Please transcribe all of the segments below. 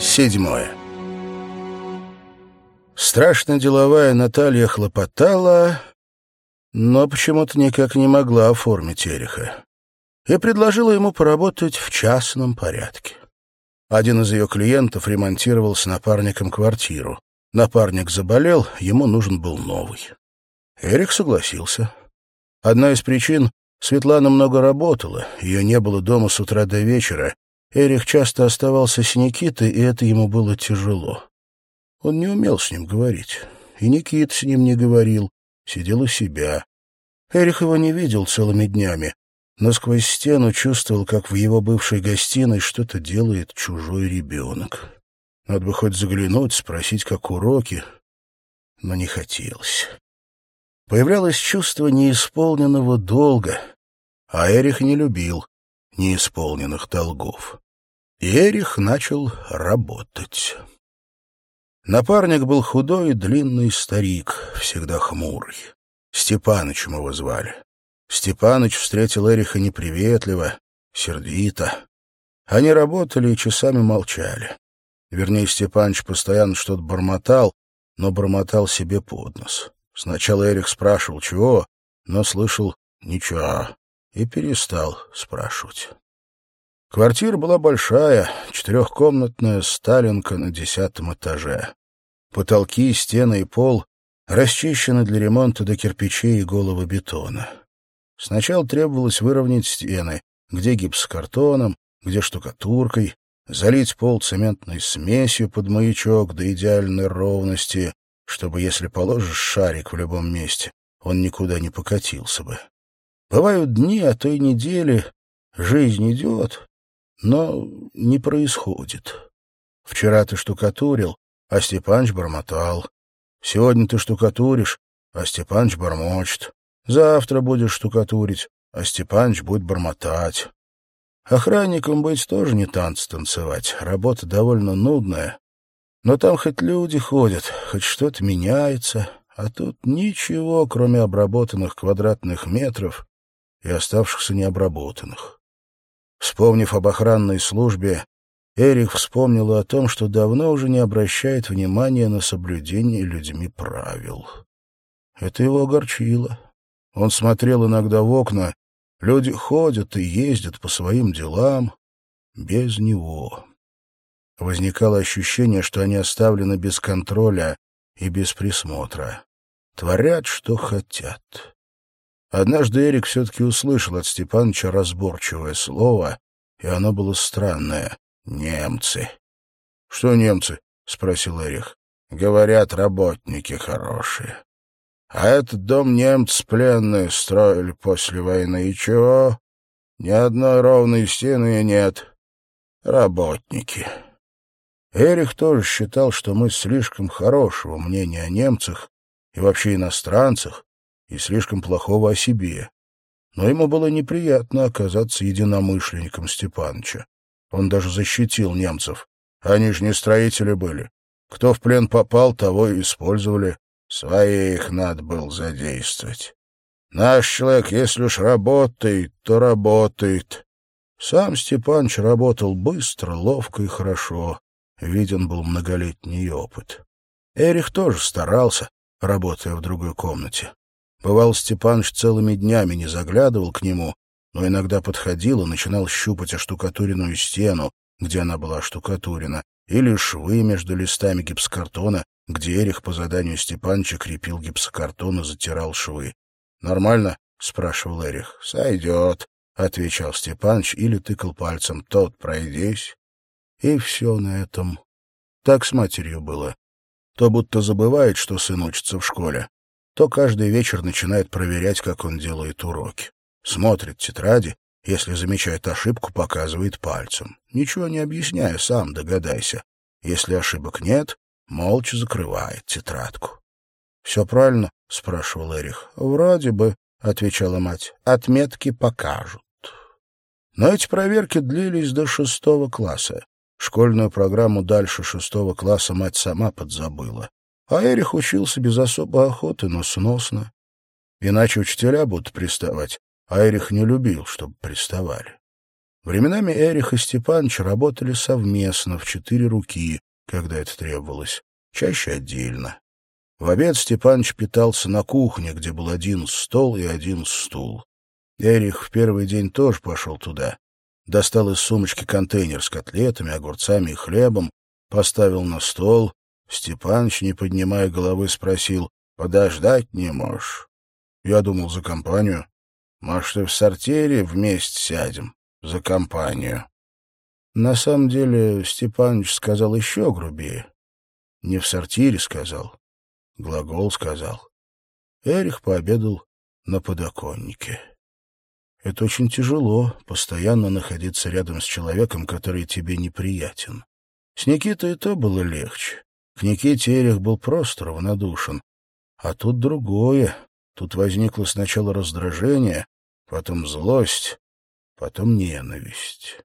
Седьмое. Страшно деловая Наталья хлопотала, но почему-то никак не могла оформить Эриха. И предложила ему поработать в частном порядке. Один из ее клиентов ремонтировал с напарником квартиру. Напарник заболел, ему нужен был новый. Эрик согласился. Одна из причин — Светлана много работала, ее не было дома с утра до вечера. Эрик часто оставался с Никитой, и это ему было тяжело. Он не умел с ним говорить. И Никит с ним не говорил, сидел у себя. Эрих его не видел целыми днями, но сквозь стену чувствовал, как в его бывшей гостиной что-то делает чужой ребенок. Надо бы хоть заглянуть, спросить, как уроки, но не хотелось. Появлялось чувство неисполненного долга, а Эрих не любил неисполненных долгов. И Эрих начал работать. Напарник был худой и длинный старик, всегда хмурый. Степанычем его звали. Степаныч встретил Эриха неприветливо, сердито. Они работали и часами молчали. Вернее, Степаныч постоянно что-то бормотал, но бормотал себе под нос. Сначала Эрих спрашивал, чего, но слышал «ничего» и перестал спрашивать. Квартира была большая, четырехкомнатная сталинка на десятом этаже. Потолки, стены и пол расчищены для ремонта до кирпичей и голого бетона. Сначала требовалось выровнять стены, где гипсокартоном, где штукатуркой, залить пол цементной смесью под маячок до идеальной ровности, чтобы, если положишь шарик в любом месте, он никуда не покатился бы. Бывают дни, а то и недели, жизнь идет, но не происходит. Вчера ты штукатурил, а Степаныч бормотал. Сегодня ты штукатуришь, а Степаныч бормочет. Завтра будешь штукатурить, а Степаныч будет бормотать. Охранником быть тоже не танцы танцевать. Работа довольно нудная. Но там хоть люди ходят, хоть что-то меняется, а тут ничего, кроме обработанных квадратных метров и оставшихся необработанных. Вспомнив об охранной службе, Эрих вспомнил о том, что давно уже не обращает внимания на соблюдение людьми правил. Это его огорчило. Он смотрел иногда в окна, люди ходят и ездят по своим делам без него. Возникало ощущение, что они оставлены без контроля и без присмотра. Творят, что хотят. Однажды Эрик все-таки услышал от Степановича разборчивое слово, и оно было странное — «немцы». — Что немцы? — спросил Эрих. — Говорят, работники хорошие. А этот дом немцы пленные строили после войны. И чего? Ни одной ровной стены нет. Работники. Эрих тоже считал, что мы слишком хорошего мнения о немцах и вообще иностранцах, и слишком плохого о себе. Но ему было неприятно оказаться единомышленником Степаныча. Он даже защитил немцев. Они же не строители были. Кто в плен попал, того и использовали. Своих надо было задействовать. Наш человек, если уж работает, то работает. Сам Степаныч работал быстро, ловко и хорошо. Виден был многолетний опыт. Эрих тоже старался, работая в другой комнате. Бывал, Степаныч целыми днями не заглядывал к нему, но иногда подходил и начинал щупать оштукатуренную стену, где она была оштукатурена, или швы между листами гипсокартона, где Эрих по заданию Степаныча крепил гипсокартон и затирал швы. «Нормально?» — спрашивал Эрих. «Сойдет», — отвечал Степаныч или тыкал пальцем. «Тот пройдись». И все на этом. Так с матерью было. То будто забывает, что сын учится в школе, то каждый вечер начинает проверять, как он делает уроки. Смотрит тетради, если замечает ошибку, показывает пальцем. Ничего не объясняя, сам догадайся. Если ошибок нет, молча закрывает тетрадку. — Все правильно? — спрашивал Эрих. — Вроде бы, — отвечала мать. — Отметки покажут. Но эти проверки длились до шестого класса. Школьную программу дальше шестого класса мать сама подзабыла. А Эрих учился без особой охоты, но сносно. Иначе учителя будут приставать, а Эрих не любил, чтобы приставали. Временами Эрих и Степанович работали совместно в четыре руки, когда это требовалось, чаще отдельно. В обед Степанович питался на кухне, где был один стол и один стул. Эрих в первый день тоже пошел туда. Достал из сумочки контейнер с котлетами, огурцами и хлебом, поставил на стол. Степаныч, не поднимая головы, спросил, «Подождать не можешь?» Я думал, за компанию. Может, и в сортире вместе сядем? За компанию. На самом деле Степаныч сказал еще грубее. Не в сортире сказал. Глагол сказал. Эрих пообедал на подоконнике. Это очень тяжело, постоянно находиться рядом с человеком, который тебе неприятен. С Никитой и то было легче. К Никите Эрих был просто равнодушен. А тут другое. Тут возникло сначала раздражение, потом злость, потом ненависть.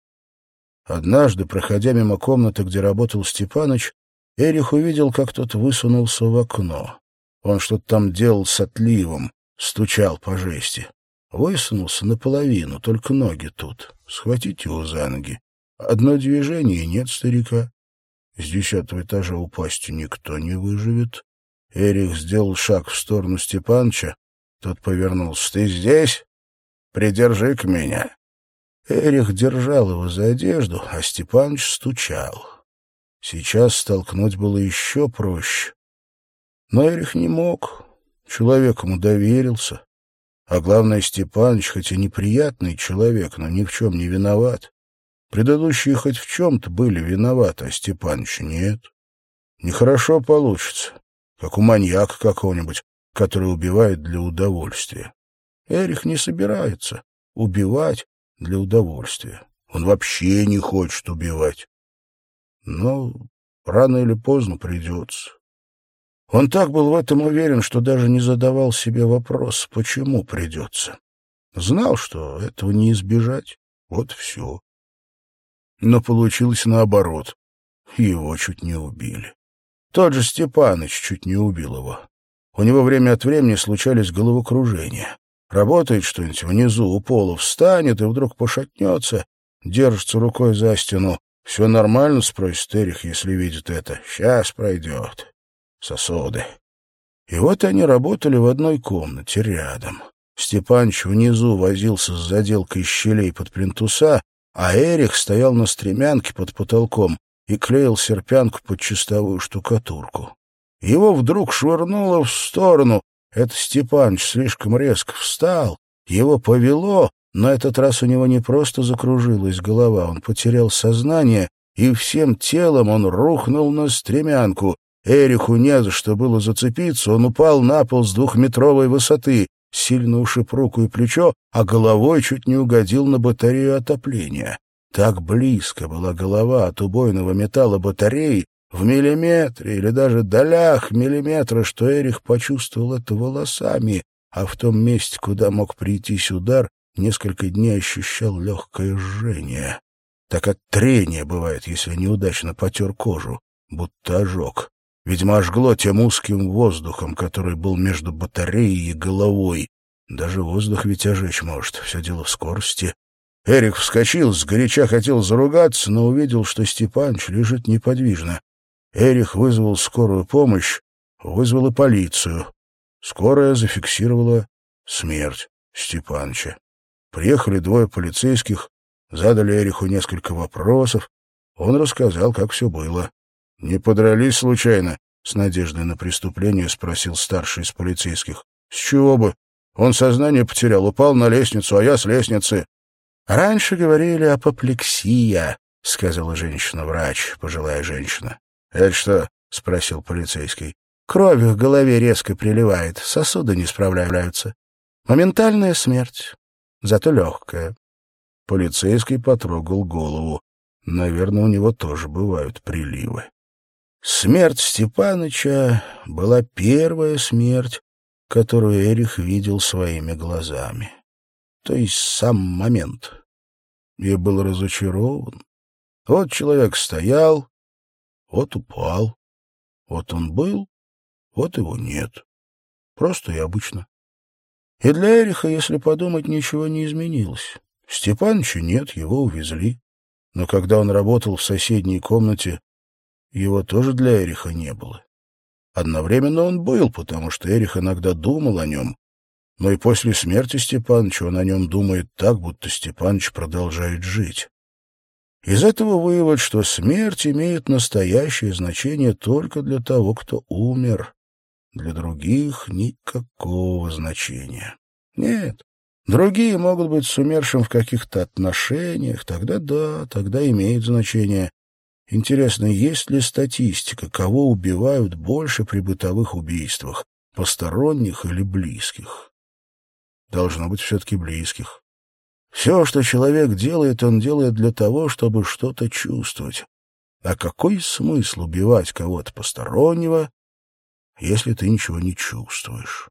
Однажды, проходя мимо комнаты, где работал Степаныч, Эрих увидел, как тот высунулся в окно. Он что-то там делал с отливом, стучал по жести. Высунулся наполовину, только ноги тут. Схватить его за ноги. Одно движение, нет старика. С десятого этажа упасть никто не выживет. Эрих сделал шаг в сторону Степанча. Тот повернулся. — Ты здесь? Придержи-ка меня. Эрих держал его за одежду, а Степаныч стучал. Сейчас столкнуть было еще проще. Но Эрих не мог. Человек ему доверился. А главное, Степаныч, хоть и неприятный человек, но ни в чем не виноват. Предыдущие хоть в чем-то были виноваты, а Степаныч нет. Нехорошо получится, как у маньяка какого-нибудь, который убивает для удовольствия. Эрих не собирается убивать для удовольствия. Он вообще не хочет убивать. Но рано или поздно придется. Он так был в этом уверен, что даже не задавал себе вопрос, почему придется. Знал, что этого не избежать. Вот все. Но получилось наоборот. Его чуть не убили. Тот же Степаныч чуть не убил его. У него время от времени случались головокружения. Работает что-нибудь внизу, у пола встанет и вдруг пошатнется, держится рукой за стену. «Все нормально?» — спросит Эрих, если видит это. «Сейчас пройдет» сосуды. И вот они работали в одной комнате рядом. Степанч внизу возился с заделкой щелей под плинтуса, а Эрих стоял на стремянке под потолком и клеил серпянку под чистовую штукатурку. Его вдруг швырнуло в сторону. Это Степанч слишком резко встал, его повело, но этот раз у него не просто закружилась голова, он потерял сознание, и всем телом он рухнул на стремянку. Эриху не за что было зацепиться, он упал на пол с двухметровой высоты, сильно ушиб руку и плечо, а головой чуть не угодил на батарею отопления. Так близко была голова от убойного металла батареи, в миллиметре или даже долях миллиметра, что Эрих почувствовал это волосами, а в том месте, куда мог прийтись удар, несколько дней ощущал легкое жжение. Так от трения бывает, если неудачно потер кожу, будто ожог. Видимо, ожгло тем узким воздухом, который был между батареей и головой. Даже воздух ведь ожечь может, все дело в скорости. Эрик вскочил, сгоряча хотел заругаться, но увидел, что Степаныч лежит неподвижно. Эрих вызвал скорую помощь, вызвал и полицию. Скорая зафиксировала смерть Степаныча. Приехали двое полицейских, задали Эриху несколько вопросов. Он рассказал, как все было. — Не подрались случайно? — с надеждой на преступление спросил старший из полицейских. — С чего бы? Он сознание потерял, упал на лестницу, а я с лестницы. — Раньше говорили апоплексия, — сказала женщина-врач, пожилая женщина. — Это что? — спросил полицейский. — Кровь в голове резко приливает, сосуды не справляются. Моментальная смерть, зато легкая. Полицейский потрогал голову. Наверное, у него тоже бывают приливы. Смерть Степаныча была первая смерть, которую Эрих видел своими глазами. То есть сам момент. И был разочарован. Вот человек стоял, вот упал. Вот он был, вот его нет. Просто и обычно. И для Эриха, если подумать, ничего не изменилось. Степаныча нет, его увезли. Но когда он работал в соседней комнате, его тоже для Эриха не было. Одновременно он был, потому что Эрих иногда думал о нем, но и после смерти Степаныча он о нем думает так, будто Степаныч продолжает жить. Из этого вывод, что смерть имеет настоящее значение только для того, кто умер. Для других никакого значения. Нет, другие могут быть с умершим в каких-то отношениях, тогда да, тогда имеет значение. Интересно, есть ли статистика, кого убивают больше при бытовых убийствах, посторонних или близких? Должно быть все-таки близких. Все, что человек делает, он делает для того, чтобы что-то чувствовать. А какой смысл убивать кого-то постороннего, если ты ничего не чувствуешь.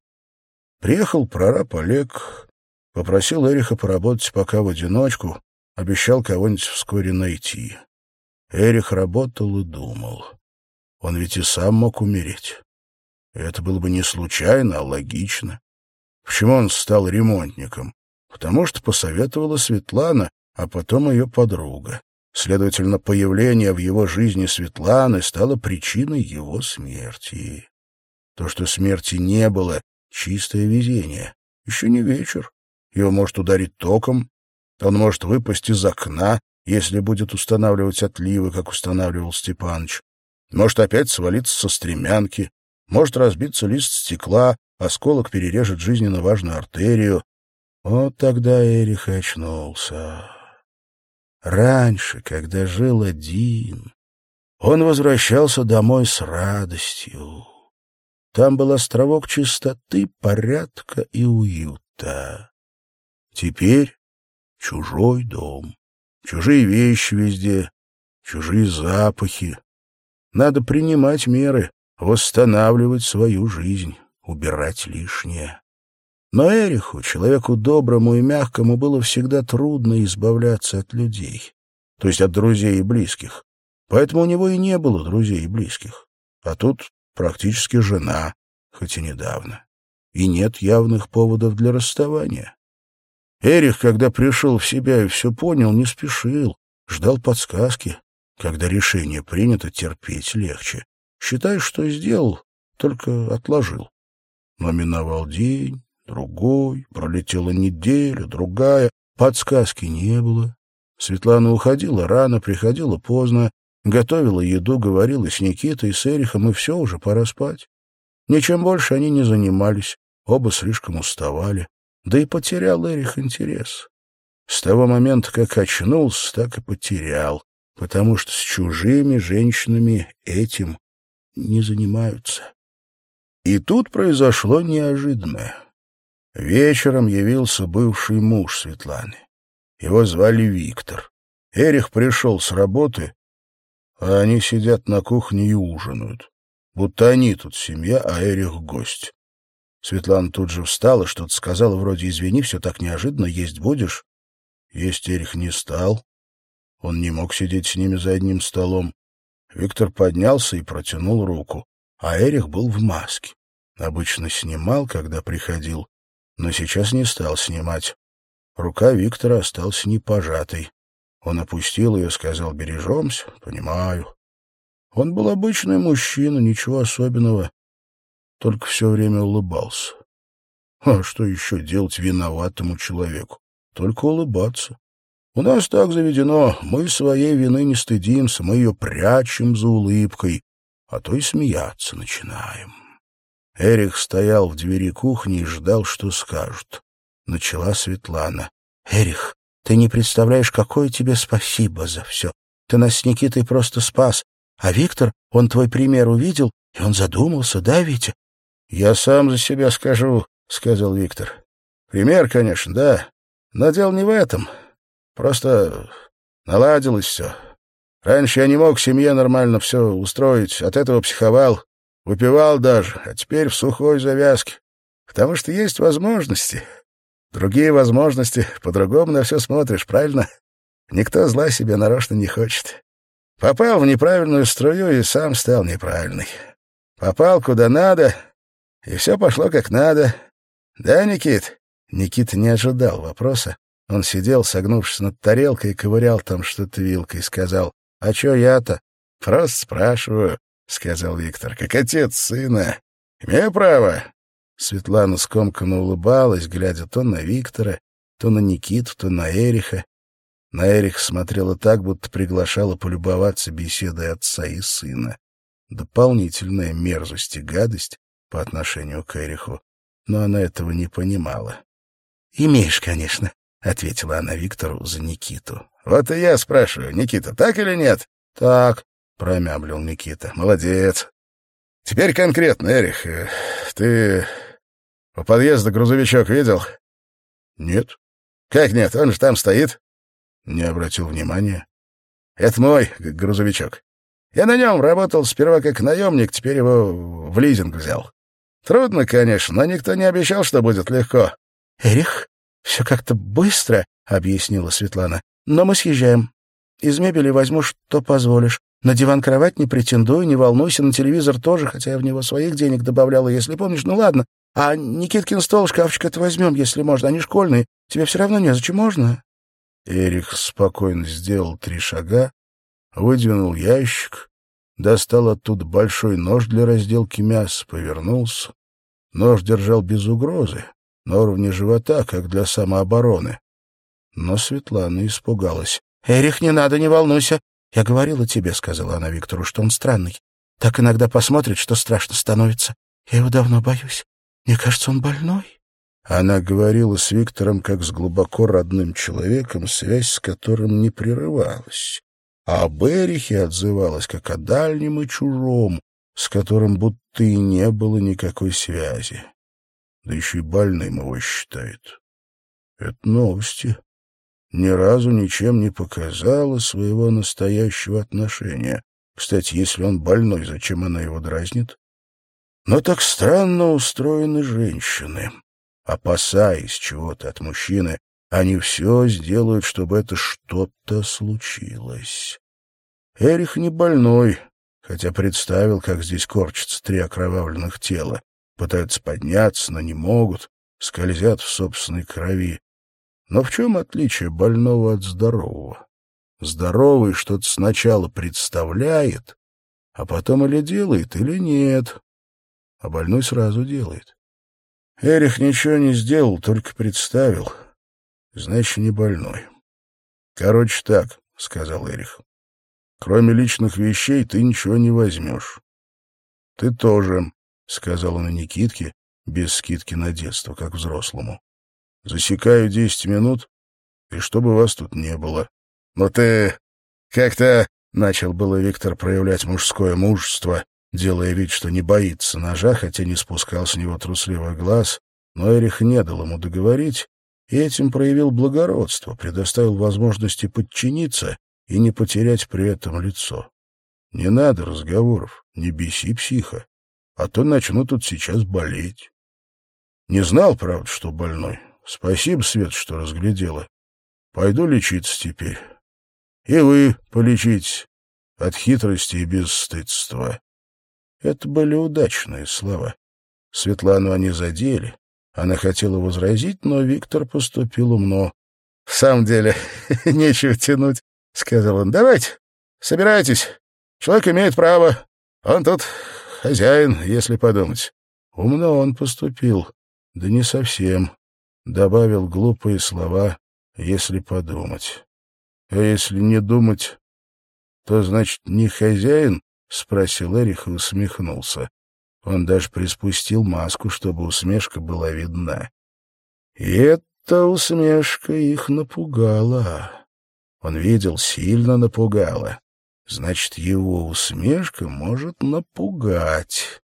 Приехал прораб Олег, попросил Эриха поработать пока в одиночку, обещал кого-нибудь вскоре найти. Эрих работал и думал. Он ведь и сам мог умереть. Это было бы не случайно, а логично. Почему он стал ремонтником? Потому что посоветовала Светлана, а потом ее подруга. Следовательно, появление в его жизни Светланы стало причиной его смерти. То, что смерти не было, — чистое везение. Еще не вечер. Его может ударить током. Он может выпасть из окна, если будет устанавливать отливы, как устанавливал Степаныч. Может опять свалиться со стремянки. Может разбиться лист стекла, осколок перережет жизненно важную артерию. Вот тогда Эрих очнулся. Раньше, когда жил один, он возвращался домой с радостью. Там был островок чистоты, порядка и уюта. Теперь чужой дом, чужие вещи везде, чужие запахи. Надо принимать меры, восстанавливать свою жизнь, убирать лишнее. Но Эриху, человеку доброму и мягкому, было всегда трудно избавляться от людей, то есть от друзей и близких. Поэтому у него и не было друзей и близких. А тут практически жена, хоть и недавно. И нет явных поводов для расставания. Эрих, когда пришел в себя и все понял, не спешил, ждал подсказки. Когда решение принято, терпеть легче. Считай, что сделал, только отложил. Но миновал день, другой, пролетела неделя, другая. Подсказки не было. Светлана уходила рано, приходила поздно, Готовила еду, говорила с Никитой, с Эрихом, и все, уже пора спать. Ничем больше они не занимались, оба слишком уставали. Да и потерял Эрих интерес. С того момента, как очнулся, так и потерял, потому что с чужими женщинами этим не занимаются. И тут произошло неожиданное. Вечером явился бывший муж Светланы. Его звали Виктор. Эрих пришел с работы а они сидят на кухне и ужинают. Будто они тут семья, а Эрих — гость. Светлана тут же встала, что-то сказала вроде «Извини, все так неожиданно, есть будешь?» Есть Эрих не стал. Он не мог сидеть с ними за одним столом. Виктор поднялся и протянул руку, а Эрих был в маске. Обычно снимал, когда приходил, но сейчас не стал снимать. Рука Виктора осталась непожатой. Он опустил ее, сказал «бережемся». «Понимаю». Он был обычный мужчина, ничего особенного, только все время улыбался. А что еще делать виноватому человеку? Только улыбаться. У нас так заведено, мы своей вины не стыдимся, мы ее прячем за улыбкой, а то и смеяться начинаем. Эрих стоял в двери кухни и ждал, что скажут. Начала Светлана. — Эрих, ты не представляешь, какое тебе спасибо за все. Ты нас с Никитой просто спас. А Виктор, он твой пример увидел, и он задумался, да, Витя? — Я сам за себя скажу, — сказал Виктор. — Пример, конечно, да, но дело не в этом. Просто наладилось все. Раньше я не мог семье нормально все устроить, от этого психовал, выпивал даже, а теперь в сухой завязке. Потому что есть возможности. Другие возможности, по-другому на все смотришь, правильно? Никто зла себе нарочно не хочет. Попал в неправильную струю и сам стал неправильный. Попал куда надо, и все пошло как надо. Да, Никит? Никита не ожидал вопроса, Он сидел, согнувшись над тарелкой, ковырял там что-то вилкой, и сказал, «А чё я-то?» «Просто спрашиваю», — сказал Виктор, — «как отец сына. Имею право?» Светлана скомканно улыбалась, глядя то на Виктора, то на Никиту, то на Эриха. На Эрих смотрела так, будто приглашала полюбоваться беседой отца и сына. Дополнительная мерзость и гадость по отношению к Эриху, но она этого не понимала. «Имеешь, конечно», — ответила она Виктору за Никиту. «Вот и я спрашиваю, Никита, так или нет?» «Так», — промямлил Никита. «Молодец. Теперь конкретно, Эрих, э, ты у подъезда грузовичок видел?» «Нет». «Как нет? Он же там стоит». Не обратил внимания. «Это мой грузовичок. Я на нем работал сперва как наемник, теперь его в лизинг взял. Трудно, конечно, но никто не обещал, что будет легко». «Эрих, все как-то быстро», — объяснила Светлана. «Но мы съезжаем. Из мебели возьму, что позволишь. На диван-кровать не претендую, не волнуйся, на телевизор тоже, хотя я в него своих денег добавляла, если помнишь. Ну ладно, а Никиткин стол, шкафчик это возьмем, если можно. Они школьные. Тебе все равно незачем, можно?» Эрик спокойно сделал три шага, выдвинул ящик, достал оттуда большой нож для разделки мяса, повернулся. Нож держал без угрозы, на уровне живота, как для самообороны. Но Светлана испугалась. «Эрих, не надо, не волнуйся. Я говорила тебе, — сказала она Виктору, — что он странный. Так иногда посмотрит, что страшно становится. Я его давно боюсь. Мне кажется, он больной». Она говорила с Виктором как с глубоко родным человеком, связь с которым не прерывалась. А об Эрихе отзывалась как о дальнем и чужом, с которым будто и не было никакой связи. Да еще и больным его считает. Это новости ни разу ничем не показала своего настоящего отношения. Кстати, если он больной, зачем она его дразнит? Но так странно устроены женщины. Опасаясь чего-то от мужчины, они все сделают, чтобы это что-то случилось. Эрих не больной, хотя представил, как здесь корчатся три окровавленных тела. Пытаются подняться, но не могут, скользят в собственной крови. Но в чем отличие больного от здорового? Здоровый что-то сначала представляет, а потом или делает, или нет. А больной сразу делает. Эрих ничего не сделал, только представил. Значит, не больной. Короче так, — сказал Эрих. Кроме личных вещей ты ничего не возьмешь. Ты тоже, — сказал он и Никитке, без скидки на детство, как взрослому. Засекаю десять минут, и чтобы вас тут не было. — Но ты как-то... — начал было Виктор проявлять мужское мужество, делая вид, что не боится ножа, хотя не спускал с него трусливый глаз, но Эрих не дал ему договорить, и этим проявил благородство, предоставил возможности подчиниться и не потерять при этом лицо. Не надо разговоров, не беси психа, а то начну тут сейчас болеть. Не знал, правда, что больной, Спасибо, Свет, что разглядела. Пойду лечиться теперь. И вы полечитесь от хитрости и бесстыдства. Это были удачные слова. Светлану они задели. Она хотела возразить, но Виктор поступил умно. — В самом деле, нечего тянуть, — сказал он. — Давайте, собирайтесь. Человек имеет право. Он тут хозяин, если подумать. Умно он поступил. Да не совсем добавил глупые слова, если подумать. А если не думать, то, значит, не хозяин? — спросил Эрих и усмехнулся. Он даже приспустил маску, чтобы усмешка была видна. И эта усмешка их напугала. Он видел, сильно напугала. Значит, его усмешка может напугать.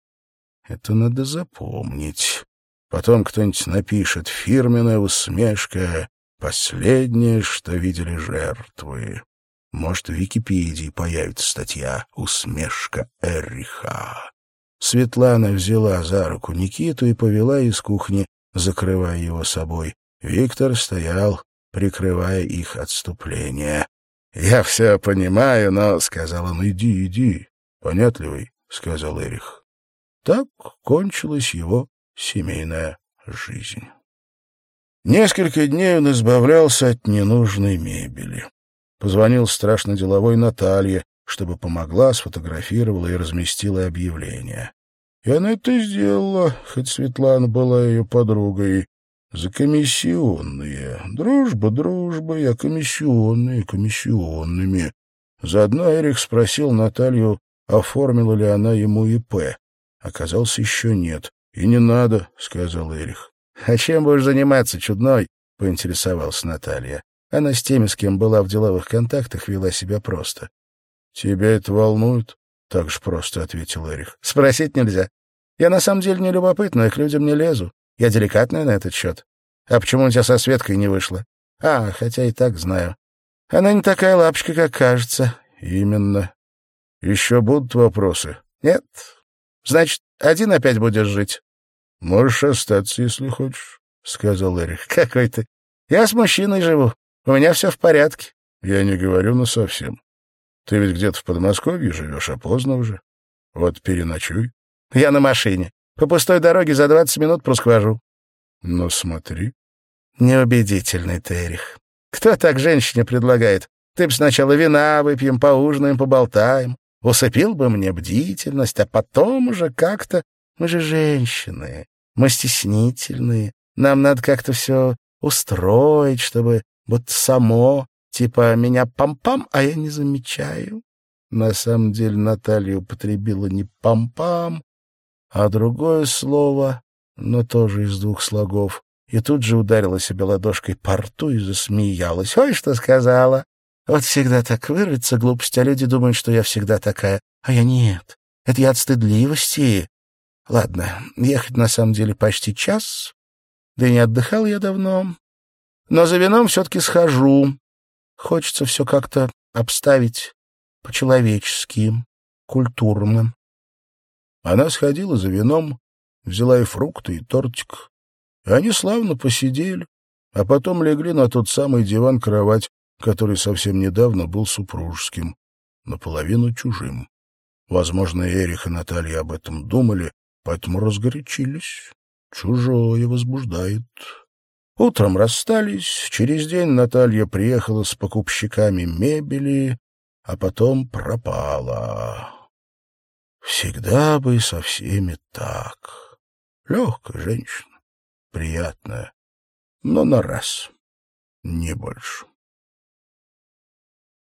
Это надо запомнить. Потом кто-нибудь напишет «фирменная усмешка», «последнее, что видели жертвы». Может, в Википедии появится статья «Усмешка Эриха». Светлана взяла за руку Никиту и повела из кухни, закрывая его собой. Виктор стоял, прикрывая их отступление. — Я все понимаю, но... — сказал он. — Иди, иди. — Понятливый, — сказал Эрих. Так кончилась его семейная жизнь. Несколько дней он избавлялся от ненужной мебели. Позвонил страшно деловой Наталье, чтобы помогла, сфотографировала и разместила объявление. И она это сделала, хоть Светлана была ее подругой. За комиссионные. Дружба дружбой, а комиссионные комиссионными. Заодно Эрик спросил Наталью, оформила ли она ему ИП. Оказалось, еще нет. «И не надо», — сказал Эрих. «А чем будешь заниматься, чудной?» — поинтересовалась Наталья. Она с теми, с кем была в деловых контактах, вела себя просто. «Тебя это волнует?» — так же просто ответил Эрих. «Спросить нельзя. Я на самом деле не любопытна, к людям не лезу. Я деликатная на этот счет. А почему у тебя со Светкой не вышло? А, хотя и так знаю. Она не такая лапочка, как кажется». «Именно. Еще будут вопросы?» «Нет. Значит, один опять будешь жить?» «Можешь остаться, если хочешь», — сказал Эрих. «Какой ты? Я с мужчиной живу. У меня все в порядке. Я не говорю, но совсем. Ты ведь где-то в Подмосковье живешь, а поздно уже. Вот переночуй. Я на машине. По пустой дороге за двадцать минут просквожу. Ну, смотри. Неубедительный ты, Эрих. Кто так женщине предлагает? Ты б сначала вина выпьем, поужинаем, поболтаем. Усыпил бы мне бдительность, а потом уже как-то... Мы же женщины, мы стеснительные. Нам надо как-то все устроить, чтобы вот само, типа меня пам-пам, а я не замечаю. На самом деле Наталья употребила не пам-пам, а другое слово, но тоже из двух слогов, и тут же ударила себя ладошкой по рту и засмеялась. «Ой, что сказала! Вот всегда так вырвется глупость, а люди думают, что я всегда такая, а я нет. Это я от стыдливости. Ладно, ехать на самом деле почти час, да и не отдыхал я давно. Но за вином все-таки схожу. Хочется все как-то обставить по-человечески, культурно. Она сходила за вином, взяла и фрукты, и тортик. И они славно посидели, а потом легли на тот самый диван-кровать, который совсем недавно был супружеским, наполовину чужим. Возможно, Эрих и Наталья об этом думали, поэтому разгорячились. Чужое возбуждает. Утром расстались, через день Наталья приехала с покупщиками мебели, а потом пропала. Всегда бы со всеми так. Легкая женщина, приятная, но на раз, не больше.